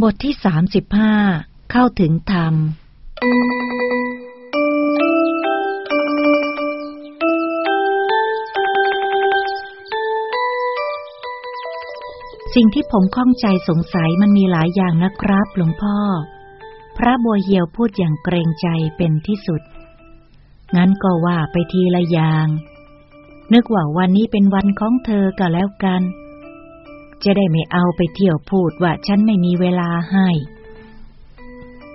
บทที่สามสิบห้าเข้าถึงธรรม สิ่งที่ผมข้องใจสงสัยมันมีหลายอย่างนะครับหลวงพ่อ พระบัวเหียวพูดอย่างเกรงใจเป็นที่สุด งั้นก็ว่าไปทีละอย่าง นึกว่าวันนี้เป็นวันของเธอก็แล้วกัน จะได้ไม่เอาไปเที่ยวพูดว่าฉันไม่มีเวลาให้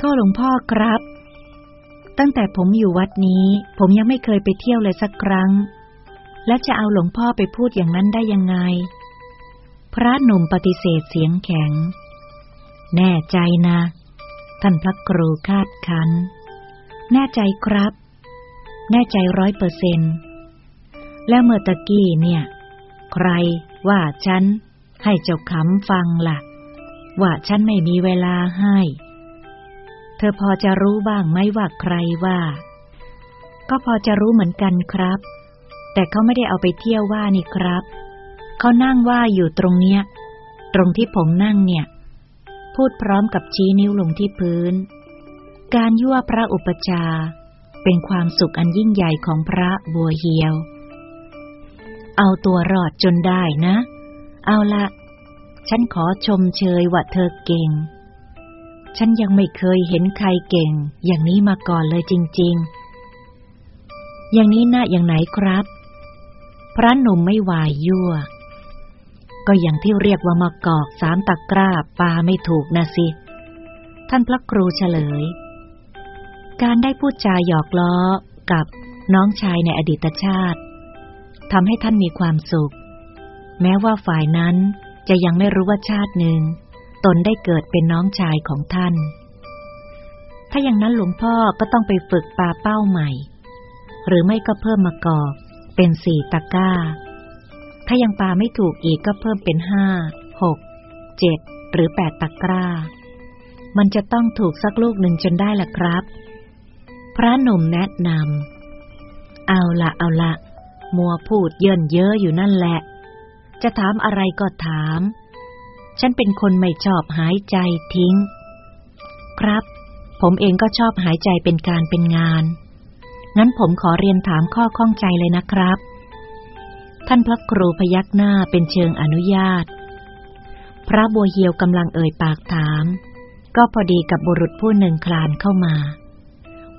ก็หลวงพ่อครับ ตั้งแต่ผมอยู่วัดนี้ ผมยังไม่เคยไปเที่ยวเลยสักครั้ง และจะเอาหลวงพ่อไปพูดอย่างนั้นได้ยังไง พระหนุ่มปฏิเสธเสียงแข็ง แน่ใจนะ ท่านพระครูคาดคัน แน่ใจครับ แน่ใจร้อยเปอร์เซนแล้วเมื่อตะกี้เนี่ย ใครว่าฉัน ให้เจ้าขำฟังละ่ะ ว่าฉันไม่มีเวลาให้ เธอพอจะรู้บ้างไหมว่าใครว่า ก็พอจะรู้เหมือนกันครับ แต่เขาไม่ได้เอาไปเที่ยวว่านี่ครับ เขานั่งว่าอยู่ตรงเนี้ย ตรงที่ผมนั่งเนี่ย พูดพร้อมกับชี้นิ้วลงที่พื้น การยั่วพระอุปชาเป็นความสุขอันยิ่งใหญ่ของพระบัวเหียว เอาตัวรอดจนได้นะ เอาละ ฉันขอชมเชยว่าเธอเก่ง ฉันยังไม่เคยเห็นใครเก่ง อย่างนี้มาก่อนเลยจริง ๆ อย่างนี้น่าอย่างไหนครับ พระหนุ่มไม่วายยั่ว ก็อย่างที่เรียกว่ามากอกสามตะกร้าปาไม่ถูกนะสิ ท่านพระครูเฉลย การได้พูดจาหยอกล้อกับน้องชายในอดีตชาติทำให้ท่านมีความสุข แม้ว่าฝ่ายนั้นจะยังไม่รู้ว่าชาติหนึ่ง ตนได้เกิดเป็นน้องชายของท่าน ถ้าอย่างนั้นหลวงพ่อก็ต้องไปฝึกปลาเป้าใหม่ หรือไม่ก็เพิ่มมากอกเป็นสี่ตะก้า ถ้ายังปลาไม่ถูกอีกก็เพิ่มเป็นห้าหกเจ็ดหรือแปดตะกร้า มันจะต้องถูกสักลูกหนึ่งจนได้ล่ะครับ พระหนุ่มแนะนำเอาละเอาละมัวพูดเยินเย้ออยู่นั่นแหละ จะถามอะไรก็ถาม ฉันเป็นคนไม่ชอบหายใจทิ้ง ครับ ผมเองก็ชอบหายใจเป็นการเป็นงาน งั้นผมขอเรียนถามข้อข้องใจเลยนะครับ ท่านพระครูพยักหน้าเป็นเชิงอนุญาต พระบัวเหียวกำลังเอ่ยปากถาม ก็พอดีกับบุรุษผู้หนึ่งคลานเข้ามา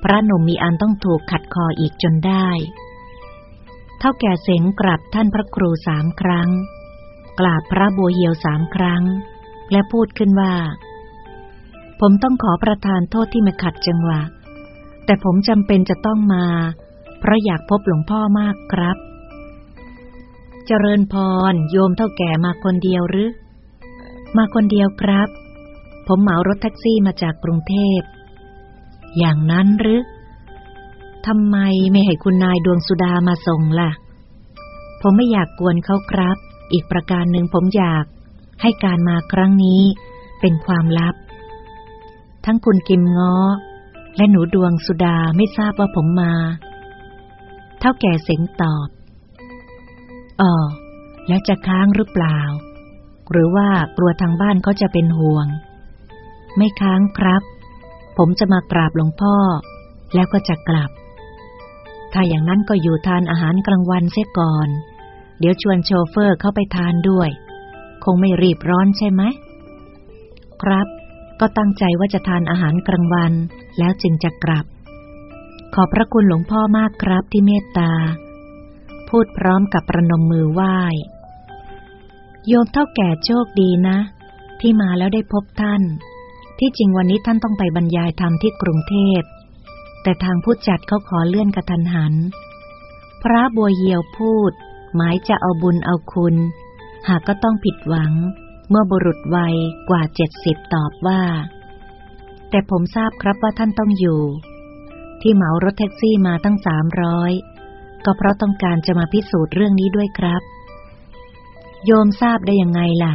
พระหนุ่มมีอันต้องถูกขัดคออีกจนได้ เท่าแก่เสงกราบท่านพระครูสามครั้ง กราบพระบัวเหียวสามครั้ง และพูดขึ้นว่า ผมต้องขอประทานโทษที่มาขัดจังหวะ แต่ผมจำเป็นจะต้องมา เพราะอยากพบหลวงพ่อมากครับ เจริญพร โยมเท่าแก่มาคนเดียวหรือ มาคนเดียวครับ ผมเหมารถแท็กซี่มาจากกรุงเทพ อย่างนั้นหรือ ทำไมไม่ให้คุณนายดวงสุดามาส่งล่ะ ผมไม่อยากกวนเขาครับ อีกประการหนึ่งผมอยาก ให้การมาครั้งนี้ เป็นความลับ ทั้งคุณกิมง้อ และหนูดวงสุดาไม่ทราบว่าผมมา เท่าแก่เสียงตอบอ๋อแล้วจะค้างหรือเปล่า หรือว่ากลัวทางบ้านเขาจะเป็นห่วง ไม่ค้างครับ ผมจะมากราบหลวงพ่อ แล้วก็จะกลับ ถ้าอย่างนั้นก็อยู่ทานอาหารกลางวันเสียก่อน เดี๋ยวชวนโชเฟอร์เข้าไปทานด้วย คงไม่รีบร้อนใช่ไหม ครับ ก็ตั้งใจว่าจะทานอาหารกลางวัน แล้วจึงจะกลับ ขอบพระคุณหลวงพ่อมากครับที่เมตตา พูดพร้อมกับประนมมือไหว้ โยมเท่าแก่โชคดีนะ ที่มาแล้วได้พบท่าน ที่จริงวันนี้ท่านต้องไปบรรยายธรรมที่กรุงเทพ แต่ทางผู้จัดเขาขอเลื่อนกระทันหัน พระบัวเยียวพูด หมายจะเอาบุญเอาคุณ หากก็ต้องผิดหวัง เมื่อบุรุษวัยกว่าเจ็ดสิบตอบว่า แต่ผมทราบครับว่าท่านต้องอยู่ ที่เหมารถแท็กซี่มาตั้งสามร้อยก็เพราะต้องการจะมาพิสูจน์เรื่องนี้ด้วยครับ โยมทราบได้ยังไงล่ะ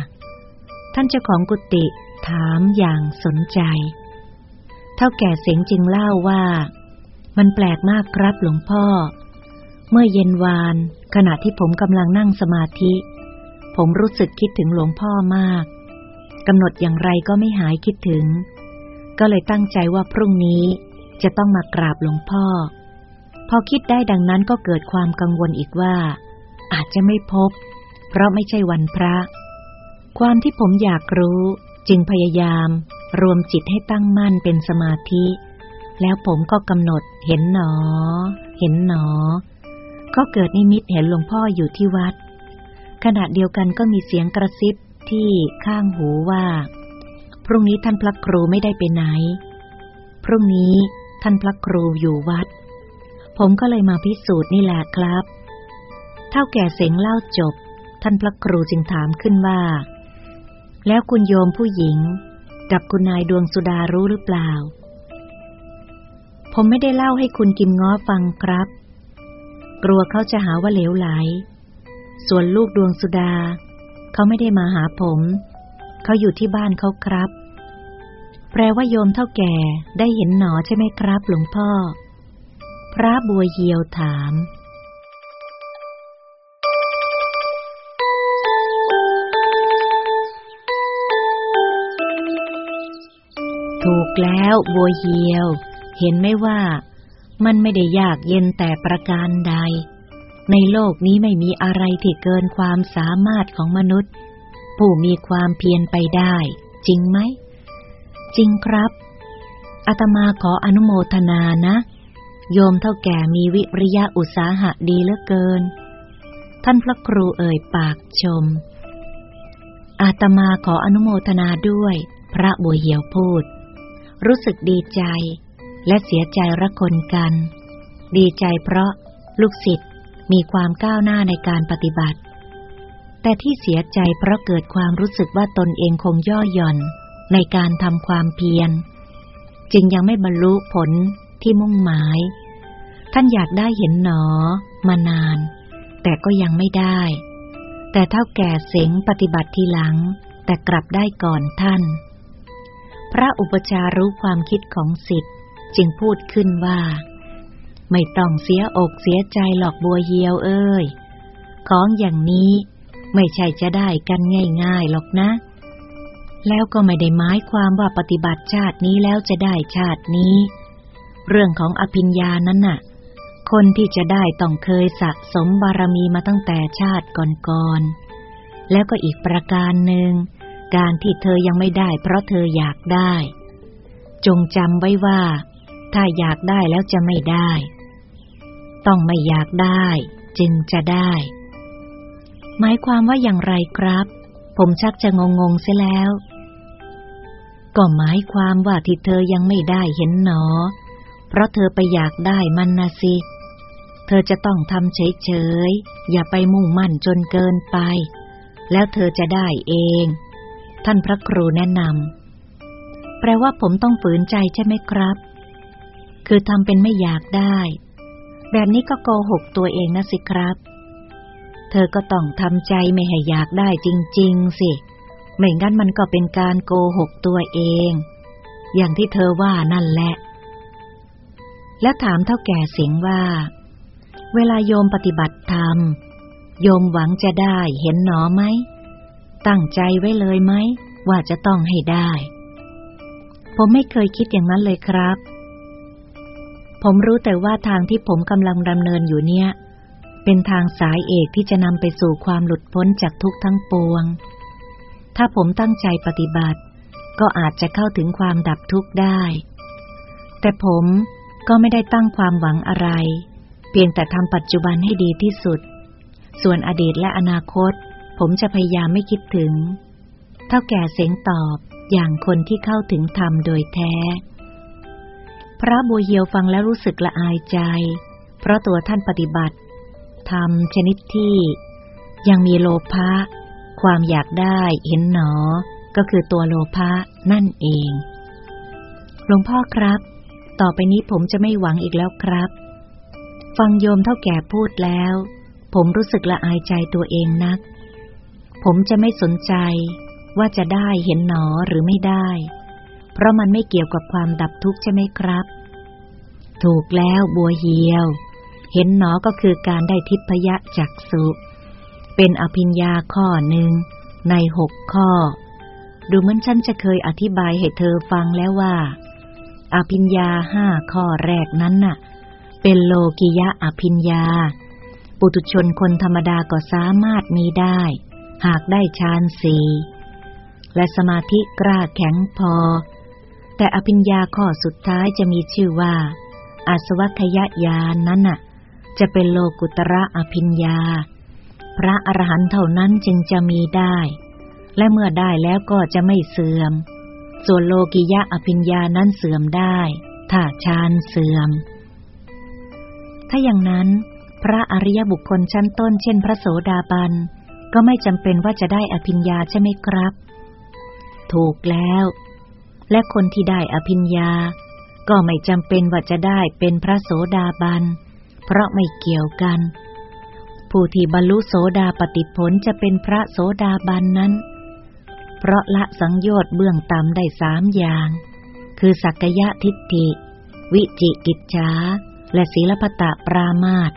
ท่านเจ้าของกุฏิถามอย่างสนใจ เท่าแก่เสียงจึงเล่าว่า มันแปลกมากครับหลวงพ่อ เมื่อเย็นวาน ขณะที่ผมกำลังนั่งสมาธิ ผมรู้สึกคิดถึงหลวงพ่อมากกำหนดอย่างไรก็ไม่หายคิดถึง ก็เลยตั้งใจว่าพรุ่งนี้จะต้องมากราบหลวงพ่อ พอคิดได้ดังนั้นก็เกิดความกังวลอีกว่า อาจจะไม่พบ เพราะไม่ใช่วันพระ ความที่ผมอยากรู้จึงพยายาม รวมจิตให้ตั้งมั่นเป็นสมาธิ แล้วผมก็กำหนดเห็นหนอ เห็นหนอ ก็เกิดนิมิตเห็นหลวงพ่ออยู่ที่วัด ขณะเดียวกันก็มีเสียงกระซิบที่ข้างหูว่า พรุ่งนี้ท่านพระครูไม่ได้ไปไหน พรุ่งนี้ท่านพระครูอยู่วัด ผมก็เลยมาพิสูจน์นี่แหละครับ เท่าแก่เสียงเล่าจบ ท่านพระครูจึงถามขึ้นว่า แล้วคุณโยมผู้หญิง กับคุณนายดวงสุดารู้หรือเปล่า ผมไม่ได้เล่าให้คุณกิมง้อฟังครับ กลัวเขาจะหาว่าเหลวไหล ส่วนลูกดวงสุดา เขาไม่ได้มาหาผม เขาอยู่ที่บ้านเขาครับ แปลว่าโยมเท่าแก่ได้เห็นหนอใช่ไหมครับ หลวงพ่อ พระบัวเยียวถาม ถูกแล้วบัวเหียว เห็นไหมว่า มันไม่ได้ยากเย็นแต่ประการใด ในโลกนี้ไม่มีอะไรที่เกินความสามารถของมนุษย์ ผู้มีความเพียรไปได้ จริงไหม จริงครับอาตมาขออนุโมทนานะ โยมเท่าแก่มีวิริยะอุตสาหะดีเหลือเกิน ท่านพระครูเอ่ยปากชม อาตมาขออนุโมทนาด้วย พระบัวเหียวพูด รู้สึกดีใจ และเสียใจระคนกัน ดีใจเพราะลูกศิษย์มีความก้าวหน้าในการปฏิบัติ แต่ที่เสียใจเพราะเกิดความรู้สึกว่าตนเองคงย่อหย่อนในการทำความเพียร จึงยังไม่บรรลุผลที่มุ่งหมาย ท่านอยากได้เห็นหนอมานาน แต่ก็ยังไม่ได้ แต่เท่าแก่เสงปฏิบัติทีหลัง แต่กลับได้ก่อนท่าน พระอุปชารู้ความคิดของสิทธิ์จึงพูดขึ้นว่า ไม่ต้องเสียอกเสียใจหลอกบัวเยียวเอ้ย ของอย่างนี้ไม่ใช่จะได้กันง่ายๆหรอกนะ แล้วก็ไม่ได้หมายความว่าปฏิบัติชาตินี้แล้วจะได้ชาตินี้ เรื่องของอภิญญานั้นน่ะ คนที่จะได้ต้องเคยสะสมบารมีมาตั้งแต่ชาติก่อนๆ แล้วก็อีกประการหนึ่ง การที่เธอยังไม่ได้ เพราะเธออยากได้ จงจำไว้ว่า ถ้าอยากได้แล้วจะไม่ได้ ต้องไม่อยากได้ จึงจะได้ หมายความว่าอย่างไรครับ ผมชักจะงงงๆเสียแล้ว ก็หมายความว่าที่เธอยังไม่ได้เห็นหนอ เพราะเธอไปอยากได้มันนะสิเธอจะต้องทำเฉยๆ อย่าไปมุ่งมั่นจนเกินไป แล้วเธอจะได้เอง ท่านพระครูแนะนำ แปลว่าผมต้องฝืนใจใช่ไหมครับ คือทำเป็นไม่อยากได้ แบบนี้ก็โกหกตัวเองนะสิครับ เธอก็ต้องทำใจไม่ให้อยากได้จริง ๆ สิ ไม่งั้นมันก็เป็นการโกหกตัวเอง อย่างที่เธอว่านั่นแหละ และถามเท่าแก่เสียงว่า เวลาโยมปฏิบัติธรรม โยมหวังจะได้เห็นหนอไหมตั้งใจไว้เลยไหม ว่าจะต้องให้ได้ ผมไม่เคยคิดอย่างนั้นเลยครับ ผมรู้แต่ว่าทางที่ผมกำลังดำเนินอยู่เนี่ย เป็นทางสายเอกที่จะนำไปสู่ความหลุดพ้นจากทุกข์ทั้งปวง ถ้าผมตั้งใจปฏิบัติ ก็อาจจะเข้าถึงความดับทุกข์ได้ แต่ผมก็ไม่ได้ตั้งความหวังอะไร เพียงแต่ทำปัจจุบันให้ดีที่สุด ส่วนอดีตและอนาคต ผมจะพยายามไม่คิดถึง ท่าแก่เสียงตอบอย่างคนที่เข้าถึงธรรมโดยแท้ พระบัวเยียวฟังแล้วรู้สึกละอายใจ เพราะตัวท่านปฏิบัติทำชนิดที่ ยังมีโลภะความอยากได้เห็นหนอ ก็คือตัวโลภะนั่นเอง หลวงพ่อครับ ต่อไปนี้ผมจะไม่หวังอีกแล้วครับ ฟังโยมเท่าแก่พูดแล้ว ผมรู้สึกละอายใจตัวเองนัก ผมจะไม่สนใจ ว่าจะได้เห็นหนอหรือไม่ได้ เพราะมันไม่เกี่ยวกับความดับทุกข์ใช่ไหมครับ ถูกแล้วบัวเหียว เห็นหนอก็คือการได้ทิพยะจักสุ เป็นอภิญญาข้อหนึ่งในหกข้อ ดูเหมือนฉันจะเคยอธิบายให้เธอฟังแล้วว่า อภิญญาห้าข้อแรกนั้นน่ะ เป็นโลกิยะอภิญญา ปุตุชนคนธรรมดาก็สามารถมีได้ หากได้ฌานสี่ และสมาธิกล้าแข็งพอ แต่อภิญญาข้อสุดท้ายจะมีชื่อว่าอาสวัคยญาณนนั้นน่ะ จะเป็นโลกุตระอภิญญา พระอรหันต์เท่านั้นจึงจะมีได้ และเมื่อได้แล้วก็จะไม่เสื่อม ส่วนโลกิยะอภิญญานั้นเสื่อมได้ ถ้าฌานเสื่อม ถ้าอย่างนั้น พระอริยบุคคลชั้นต้นเช่นพระโสดาบันก็ไม่จำเป็นว่าจะได้อภิญญาใช่ไหมครับ ถูกแล้ว และคนที่ได้อภิญญา ก็ไม่จำเป็นว่าจะได้เป็นพระโสดาบัน เพราะไม่เกี่ยวกัน ผู้ที่บรรลุโสดาปติผลจะเป็นพระโสดาบันนั้น เพราะละสังโยชน์เบื้องต่ำได้สามอย่าง คือสักยะทิฏฐิ วิจิกิจฉาและศีลพตะปรามาต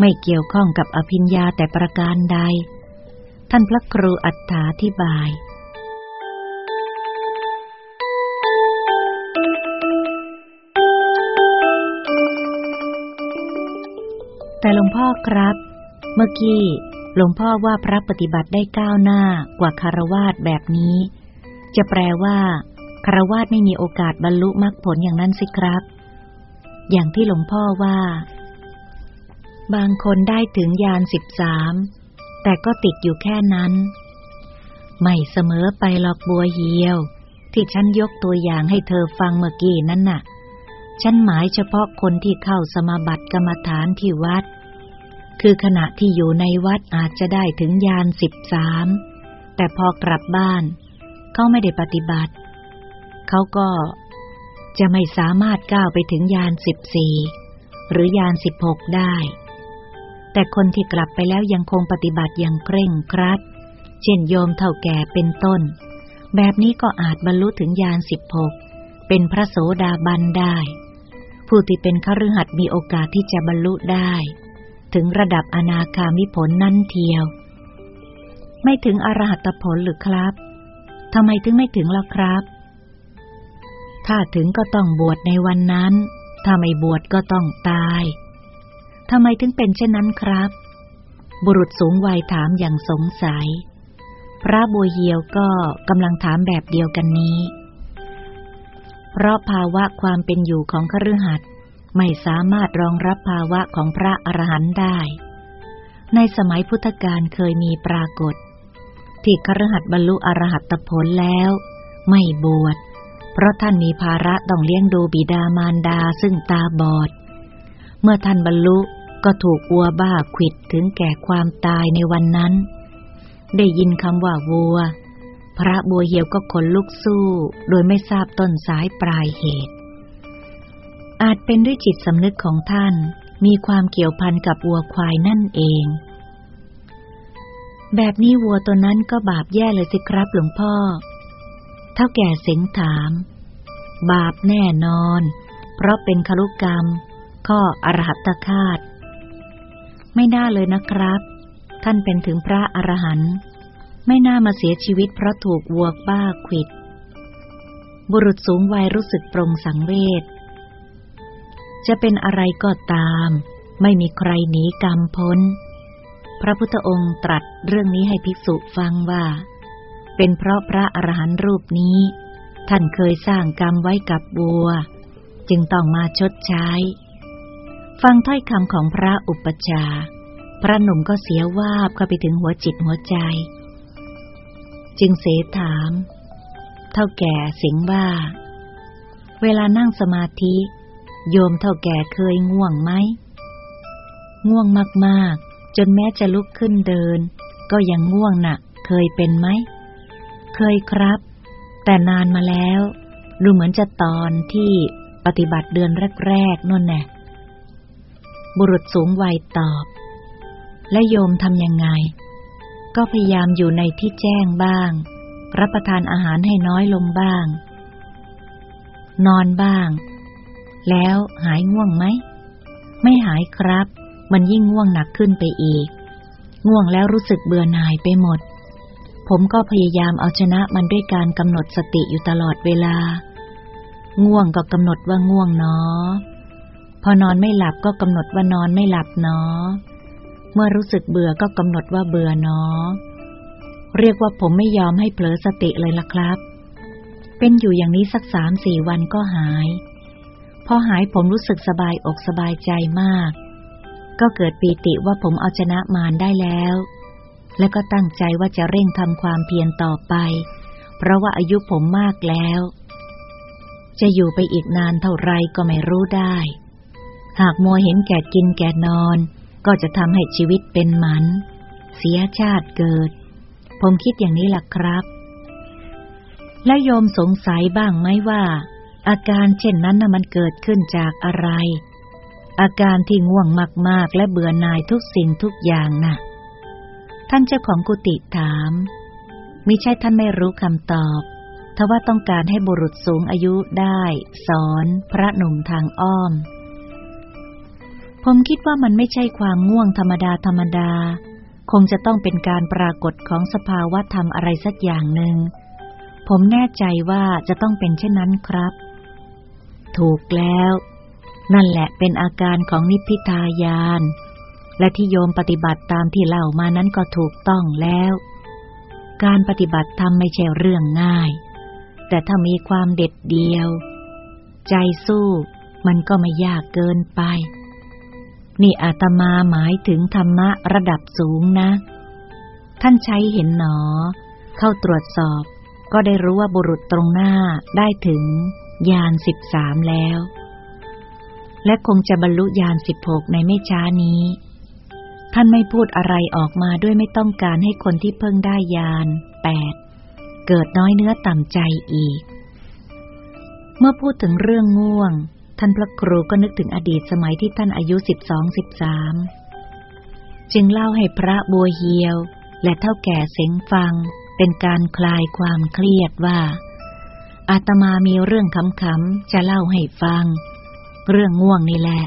ไม่เกี่ยวข้องกับอภิญญาแต่ประการใด ท่านพระครูอัฏฐาธิบาย แต่หลวงพ่อครับ เมื่อกี้หลวงพ่อว่าพระปฏิบัติได้ก้าวหน้ากว่าคารวาสแบบนี้ จะแปลว่าคารวาสไม่มีโอกาสบรรลุมรรคผลอย่างนั้นสิครับ อย่างที่หลวงพ่อว่า บางคนได้ถึงยานสิบสามแต่ก็ติดอยู่แค่นั้น ไม่เสมอไปหลอกบัวเหียว ที่ฉันยกตัวอย่างให้เธอฟังเมื่อกี้นั่นน่ะ ฉันหมายเฉพาะคนที่เข้าสมาบัติกรรมฐานที่วัด คือขณะที่อยู่ในวัดอาจจะได้ถึงยานสิบสาม แต่พอกลับบ้าน เขาไม่ได้ปฏิบัติ เขาก็จะไม่สามารถก้าวไปถึงยานสิบสี่หรือยานสิบหกได้ แต่คนที่กลับไปแล้วยังคงปฏิบัติอย่างเคร่งครัด เช่นโยมเท่าแก่เป็นต้น แบบนี้ก็อาจบรรลุถึงยานสิบหกเป็นพระโสดาบันได้ ผู้ที่เป็นขรือหัดมีโอกาสที่จะบรรลุได้ ถึงระดับอนาคามิผลนั่นเทียว ไม่ถึงอรหัตผลหรือครับทำไมถึงไม่ถึงล่ะครับ ถ้าถึงก็ต้องบวชในวันนั้น ถ้าไม่บวชก็ต้องตายทำไมถึงเป็นเช่นนั้นครับ บุรุษสูงวัยถามอย่างสงสัย พระบัวเหียวก็กำลังถามแบบเดียวกันนี้ เพราะภาวะความเป็นอยู่ของคฤหัสถ์ไม่สามารถรองรับภาวะของพระอรหันต์ได้ ในสมัยพุทธกาลเคยมีปรากฏ ที่คฤหัสถ์บรรลุอรหัตผลแล้ว ไม่บวช เพราะท่านมีภาระต้องเลี้ยงดูบิดามารดาซึ่งตาบอด เมื่อท่านบรรลุก็ถูกวัวบ้าขิดถึงแก่ความตายในวันนั้น ได้ยินคำว่าวัว พระบัวเหียวก็ขนลุกสู้ โดยไม่ทราบต้นสายปลายเหตุ อาจเป็นด้วยจิตสำนึกของท่านมีความเกี่ยวพันกับวัวควายนั่นเอง แบบนี้วัวตัวนั้นก็บาปแย่เลยสิครับหลวงพ่อ เท่าแก่เสงถาม บาปแน่นอน เพราะเป็นคลุกรรม ข้ออรหัตคาต ไม่น่าเลยนะครับ ท่านเป็นถึงพระอรหันต์ ไม่น่ามาเสียชีวิตเพราะถูกวัวบ้าขิด บุรุษสูงวัยรู้สึกปรงสังเวช จะเป็นอะไรก็ตาม ไม่มีใครหนีกรรมพ้น พระพุทธองค์ตรัสเรื่องนี้ให้ภิกษุฟังว่า เป็นเพราะพระอรหันต์รูปนี้ ท่านเคยสร้างกรรมไว้กับบัว จึงต้องมาชดใช้ ฟังถ้อยคำของพระอุปชา พระหนุ่มก็เสียวาบเข้าไปถึงหัวจิตหัวใจ จึงเสถาม เท่าแก่สิงว่า เวลานั่งสมาธิ โยมเท่าแก่เคยง่วงไหม ง่วงมากๆ จนแม้จะลุกขึ้นเดิน ก็ยังง่วงนะ่ะเคยเป็นไหม เคยครับ แต่นานมาแล้ว ดูเหมือนจะตอนที่ปฏิบัติเดือนแรกๆนั่นแน่บุรุษสูงวัยตอบ และโยมทำยังไง ก็พยายามอยู่ในที่แจ้งบ้าง รับประทานอาหารให้น้อยลงบ้าง นอนบ้าง แล้วหายง่วงไหม ไม่หายครับ มันยิ่งง่วงหนักขึ้นไปอีก ง่วงแล้วรู้สึกเบื่อหน่ายไปหมด ผมก็พยายามเอาชนะมันด้วยการกำหนดสติอยู่ตลอดเวลา ง่วงก็กำหนดว่าง่วงเนาะพอนอนไม่หลับก็กำหนดว่านอนไม่หลับเนาะ เมื่อรู้สึกเบื่อก็กำหนดว่าเบื่อเนาะเรียกว่าผมไม่ยอมให้เผลอสติเลยล่ะครับ เป็นอยู่อย่างนี้สักสามสี่วันก็หาย พอหายผมรู้สึกสบายอกสบายใจมาก ก็เกิดปีติว่าผมเอาชนะมารได้แล้ว และก็ตั้งใจว่าจะเร่งทำความเพียรต่อไป เพราะว่าอายุผมมากแล้ว จะอยู่ไปอีกนานเท่าไรก็ไม่รู้ได้ หากมัวเห็นแก่กินแก่นอน ก็จะทำให้ชีวิตเป็นหมัน เสียชาติเกิด ผมคิดอย่างนี้ล่ะครับ และโยมสงสัยบ้างไหมว่า อาการเช่นนั้นน่ะมันเกิดขึ้นจากอะไร อาการที่ง่วงมากๆ และเบื่อหน่ายทุกสิ่งทุกอย่างน่ะ ท่านเจ้าของกุฏิถามมิใช่ท่านไม่รู้คำตอบทว่าต้องการให้บุรุษสูงอายุได้ สอนพระหนุ่มทางอ้อม ผมคิดว่ามันไม่ใช่ความง่วงธรรมดาธรรมดา คงจะต้องเป็นการปรากฏของสภาวะธรรมอะไรสักอย่างหนึ่ง ผมแน่ใจว่าจะต้องเป็นเช่นนั้นครับ ถูกแล้ว นั่นแหละเป็นอาการของนิพพิทายาน และที่โยมปฏิบัติตามที่เล่ามานั้นก็ถูกต้องแล้ว การปฏิบัติธรรมไม่ใช่เรื่องง่าย แต่ถ้ามีความเด็ดเดียว ใจสู้มันก็ไม่ยากเกินไป นี่อาตมาหมายถึงธรรมะระดับสูงนะ ท่านใช้เห็นหนอ เข้าตรวจสอบ ก็ได้รู้ว่าบุรุษตรงหน้าได้ถึงยานสิบสามแล้ว และคงจะบรรลุยานสิบหกในไม่ช้านี้ ท่านไม่พูดอะไรออกมาด้วยไม่ต้องการให้คนที่เพิ่งได้ยานแปดเกิดน้อยเนื้อต่ำใจอีก เมื่อพูดถึงเรื่องง่วง ท่านพระครูก็นึกถึงอดีตสมัยที่ท่านอายุสิบสองสิบสามจึงเล่าให้พระบัวเฮียว และเท่าแก่เสงฟัง เป็นการคลายความเครียดว่า อาตมามีเรื่องขำๆจะเล่าให้ฟัง เรื่องง่วงนี่แหละ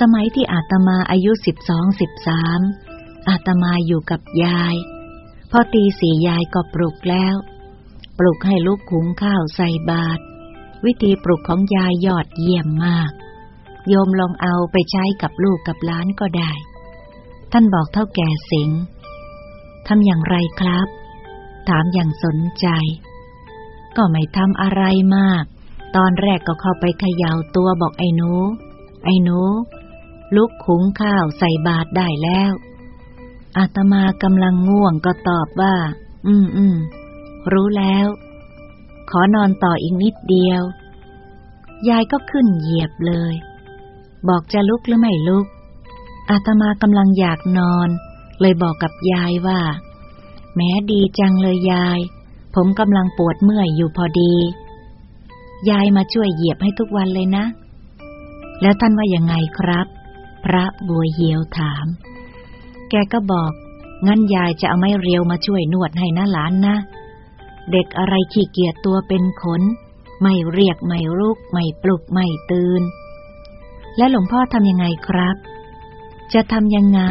สมัยที่อาตมาอายุสิบสองสิบสามอาตมาอยู่กับยาย พอตีสี่ยายก็ปลุกแล้ว ปลุกให้ลูกขุงข้าวใส่บาตร วิธีปลุกของยายยอดเยี่ยมมาก โยมลองเอาไปใช้กับลูกกับหลานก็ได้ ท่านบอกเท่าแก่สิงทำอย่างไรครับ ถามอย่างสนใจ ก็ไม่ทำอะไรมาก ตอนแรกก็เข้าไปเขย่าตัวบอกไอ้หนู ไอ้หนู ลุกขุงข้าวใส่บาตรได้แล้ว อาตมากำลังง่วงก็ตอบว่า อืมอืมรู้แล้ว ขอนอนต่ออีกนิดเดียว ยายก็ขึ้นเหยียบเลย บอกจะลุกหรือไม่ลุก อาตมากำลังอยากนอน เลยบอกกับยายว่า แม้ดีจังเลยยาย ผมกำลังปวดเมื่อยอยู่พอดี ยายมาช่วยเหยียบให้ทุกวันเลยนะ แล้วท่านว่ายังไงครับ พระบัวเหียวถาม แกก็บอก งั้นยายจะเอาไม้เรียวมาช่วยนวดให้นะหลานนะ เด็กอะไรขี้เกียจตัวเป็นขน ไม่เรียกไม่ลุกไม่ปลุกไม่ตื่น และหลวงพ่อทำยังไงครับ จะทำยังไง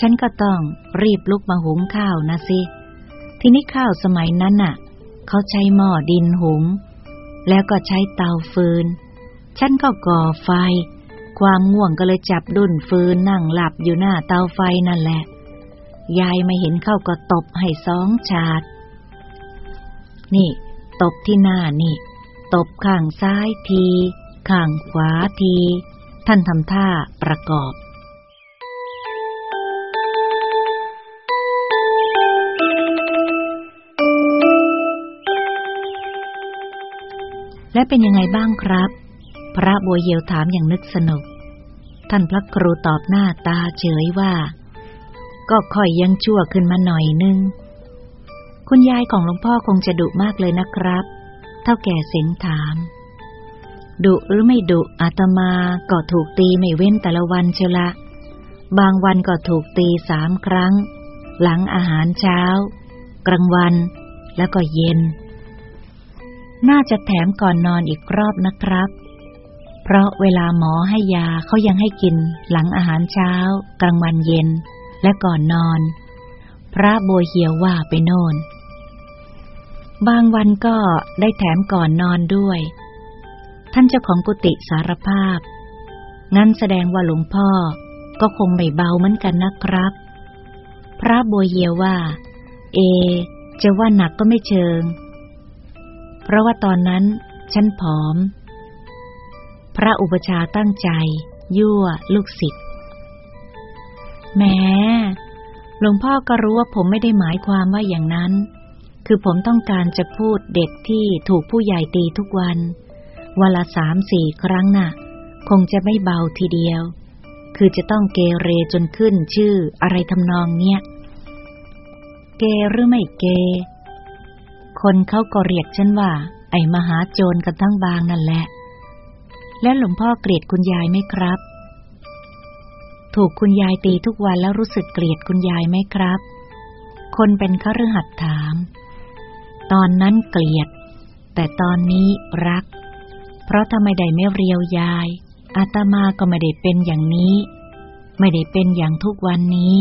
ฉันก็ต้องรีบลุกมาหุงข้าวนะสิ ทีนี้ข้าวสมัยนั้นน่ะ เขาใช้หม้อดินหุง แล้วก็ใช้เตาฟืน ฉันก็ก่อไฟ ความง่วงก็เลยจับดุนฟืนนั่งหลับอยู่หน้าเตาไฟนั่นแหละ ยายไม่เห็นเข้าก็ตบให้สองฉาด นี่ ตบที่หน้านี่ ตบข้างซ้ายที ข้างขวาที ท่านทำท่าประกอบและเป็นยังไงบ้างครับ พระบัวเยวถามอย่างนึกสนุก ท่านพระครูตอบหน้าตาเฉยว่า ก็ค่อยยังชั่วขึ้นมาหน่อยนึง คุณยายของหลวงพ่อคงจะดุมากเลยนะครับ เท่าแก่เสียงถาม ดุหรือไม่ดุอาตมาก็ถูกตีไม่เว้นแต่ละวันเชละ บางวันก็ถูกตีสามครั้ง หลังอาหารเช้า กลางวัน แล้วก็เย็น น่าจะแถมก่อนนอนอีกรอบนะครับ เพราะเวลาหมอให้ยาเขายังให้กิน หลังอาหารเช้า กลางวันเย็น และก่อนนอน พระบัวเหียวว่าไปโน่น บางวันก็ได้แถมก่อนนอนด้วย ท่านเจ้าของกุฏิสารภาพ งั้นแสดงว่าหลวงพ่อก็คงไม่เบาเหมือนกันนะครับ พระบัวเยียวว่า เอ จะว่าหนักก็ไม่เชิง เพราะว่าตอนนั้นฉันผอม พระอุปชาตั้งใจ ยั่วลูกศิษย์แม้หลวงพ่อก็รู้ว่าผมไม่ได้หมายความว่าอย่างนั้น คือผมต้องการจะพูดเด็กที่ถูกผู้ใหญ่ตีทุกวัน วันละสามสี่ครั้งน่ะ คงจะไม่เบาทีเดียว คือจะต้องเกเรจนขึ้นชื่ออะไรทำนองเนี้ย เกหรือไม่เก คนเขาก็เรียกฉันว่า ไอ้มหาโจรกันทั้งบางนั่นแหละ และหลวงพ่อเกลียดคุณยายไหมครับ ถูกคุณยายตีทุกวันแล้วรู้สึกเกลียดคุณยายไหมครับคนเป็นขรือหัดถาม ตอนนั้นเกลียด แต่ตอนนี้รัก เพราะถ้าไม่ได้ไม่เรียวยาย อาตมาก็ไม่ได้เป็นอย่างนี้ ไม่ได้เป็นอย่างทุกวันนี้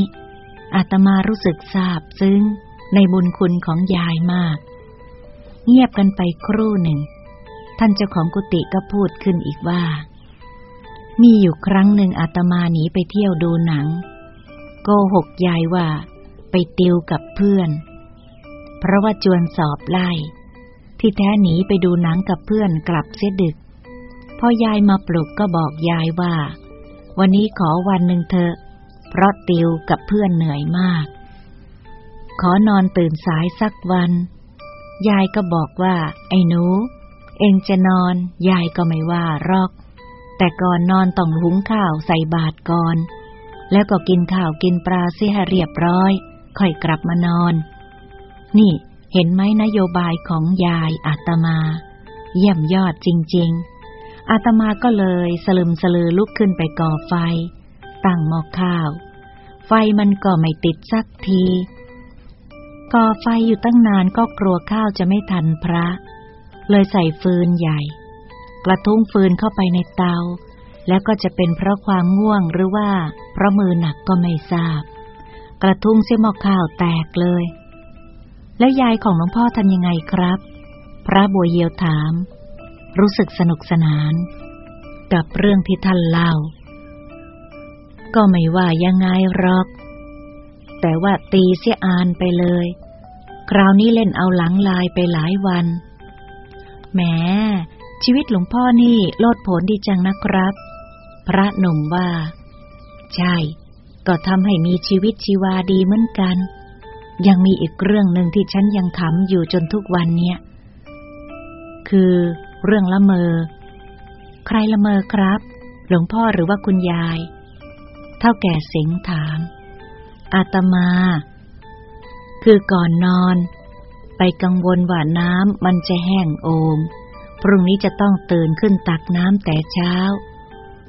อาตมารู้สึกซาบซึ้งในบุญคุณของยายมาก เงียบกันไปครู่หนึ่ง ท่านเจ้าของกุฏิก็พูดขึ้นอีกว่า มีอยู่ครั้งหนึ่งอาตมาหนีไปเที่ยวดูหนัง โกหกยายว่า ไปติวกับเพื่อน เพราะว่าจวนสอบไล่ ที่แท้หนีไปดูหนังกับเพื่อนกลับเสียดึก พอยายมาปลุกก็บอกยายว่า วันนี้ขอวันหนึ่งเถอะ เพราะติวกับเพื่อนเหนื่อยมาก ขอนอนตื่นสายสักวัน ยายก็บอกว่า ไอ้หนู เองจะนอน ยายก็ไม่ว่ารอก แต่ก่อนนอนต้องหุงข้าวใส่บาตรก่อน แล้วก็กินข้าวกินปลาเสียให้เรียบร้อย ค่อยกลับมานอน นี่เห็นไหมนโยบายของยายอาตมา เยี่ยมยอดจริง ๆ อาตมาก็เลยสลึมสลือลุกขึ้นไปก่อไฟ ตั้งหม้อข้าว ไฟมันก็ไม่ติดสักที ก่อไฟอยู่ตั้งนานก็กลัวข้าวจะไม่ทันพระ เลยใส่ฟืนใหญ่ กระทุ้งฟืนเข้าไปในเตา แล้วก็จะเป็นเพราะความง่วงหรือว่าเพราะมือหนักก็ไม่ทราบ กระทุ้งเสียหม้อข้าวแตกเลย แล้วยายของหลวงพ่อทำยังไงครับ พระบัวเยียวถาม รู้สึกสนุกสนาน กับเรื่องที่ท่านเล่า ก็ไม่ว่ายังไงหรอก แต่ว่าตีเสียอานไปเลย คราวนี้เล่นเอาหลังลายไปหลายวัน แหม ชีวิตหลวงพ่อนี่โลดผลดีจังนะครับ พระหนุ่มว่า ใช่ ก็ทำให้มีชีวิตชีวาดีเหมือนกัน ยังมีอีกเรื่องหนึ่งที่ฉันยังขำอยู่จนทุกวันเนี้ยคือเรื่องละเมอ ใครละเมอครับ หลวงพ่อหรือว่าคุณยาย เท่าแก่เสงถาม อาตมา คือก่อนนอน ไปกังวลว่าน้ำมันจะแห้งโอม พรุ่งนี้จะต้องตื่นขึ้นตักน้ำแต่เช้า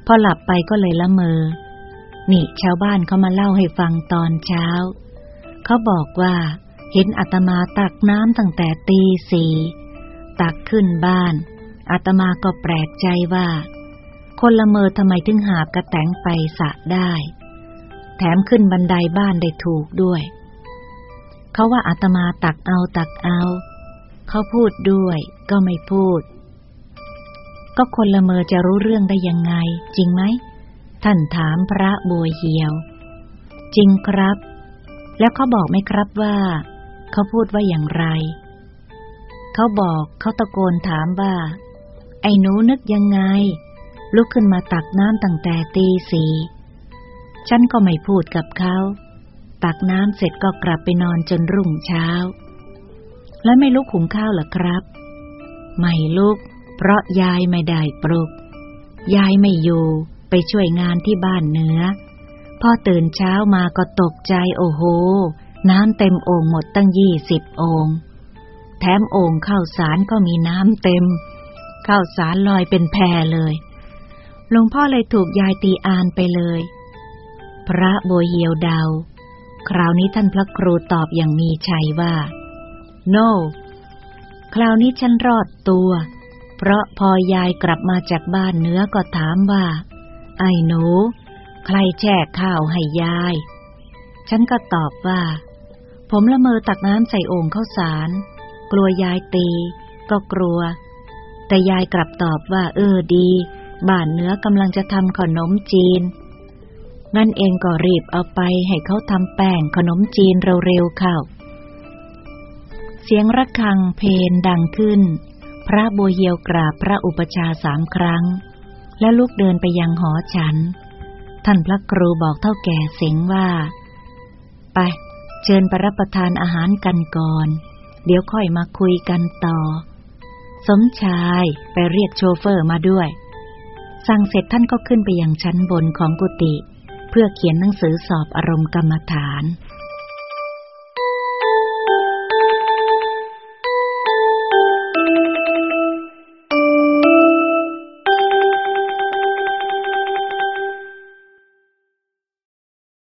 พอหลับไปก็เลยละเมอ นี่ชาวบ้านเขามาเล่าให้ฟังตอนเช้า เขาบอกว่า เห็นอาตมาตักน้ำตั้งแต่ตีสี่ตักขึ้นบ้านอาตมาก็แปลกใจว่า คนละเมอทำไมถึงหาบกระแตงไปสะได้ แถมขึ้นบันไดบ้านได้ถูกด้วย เขาว่าอาตมาตักเอาตักเอา เขาพูดด้วยก็ไม่พูด ก็คนละเมอจะรู้เรื่องได้ยังไง จริงไหม ท่านถามพระบัวเหียว จริงครับ แล้วเขาบอกไหมครับว่า เขาพูดว่าอย่างไร เขาบอกเขาตะโกนถามว่า ไอ้หนูนึกยังไง ลุกขึ้นมาตักน้ำตั้งแต่ตีสี่ฉันก็ไม่พูดกับเขา ตักน้ำเสร็จก็กลับไปนอนจนรุ่งเช้า แล้วไม่ลุกหุงข้าวหรอครับ ไม่ลุก เพราะยายไม่ได้ปลุก ยายไม่อยู่ไปช่วยงานที่บ้านเนื้อ พ่อตื่นเช้ามาก็ตกใจโอ้โห น้ำเต็มโอ่งหมดตั้งยี่สิบโอ่งแถมโอ่งข้าวสารก็มีน้ำเต็มข้าวสารลอยเป็นแพเลยหลวงพ่อเลยถูกยายตีอานไปเลย พระโบวเหียวดาว คราวนี้ท่านพระครูตอบอย่างมีชัยว่า โ no คราวนี้ฉันรอดตัว เพราะพอยายกลับมาจากบ้านเนื้อก็ถามว่า ไอ้หนู ใครแช่ข้าวให้ยาย ฉันก็ตอบว่า ผมละเมอตักน้ำใส่โอ่งข้าวสาร กลัวยายตี ก็กลัว แต่ยายกลับตอบว่า เออดี บ้านเนื้อกำลังจะทำขนมจีน งั้นเองก็รีบเอาไปให้เขาทำแป้งขนมจีนเร็วๆเข้าเสียงระฆังเพนดังขึ้น พระบัวเหียวกราบพระอุปชาสามครั้ง แล้วลุกเดินไปยังหอฉัน ท่านพระครูบอกเท่าแก่เสียงว่า ไป เชิญไปรับประทานอาหารกันก่อน เดี๋ยวค่อยมาคุยกันต่อ สมชายไปเรียกโชเฟอร์มาด้วย สั่งเสร็จท่านก็ขึ้นไปยังชั้นบนของกุฏิเพื่อเขียนหนังสือสอบอารมณ์กรรมฐาน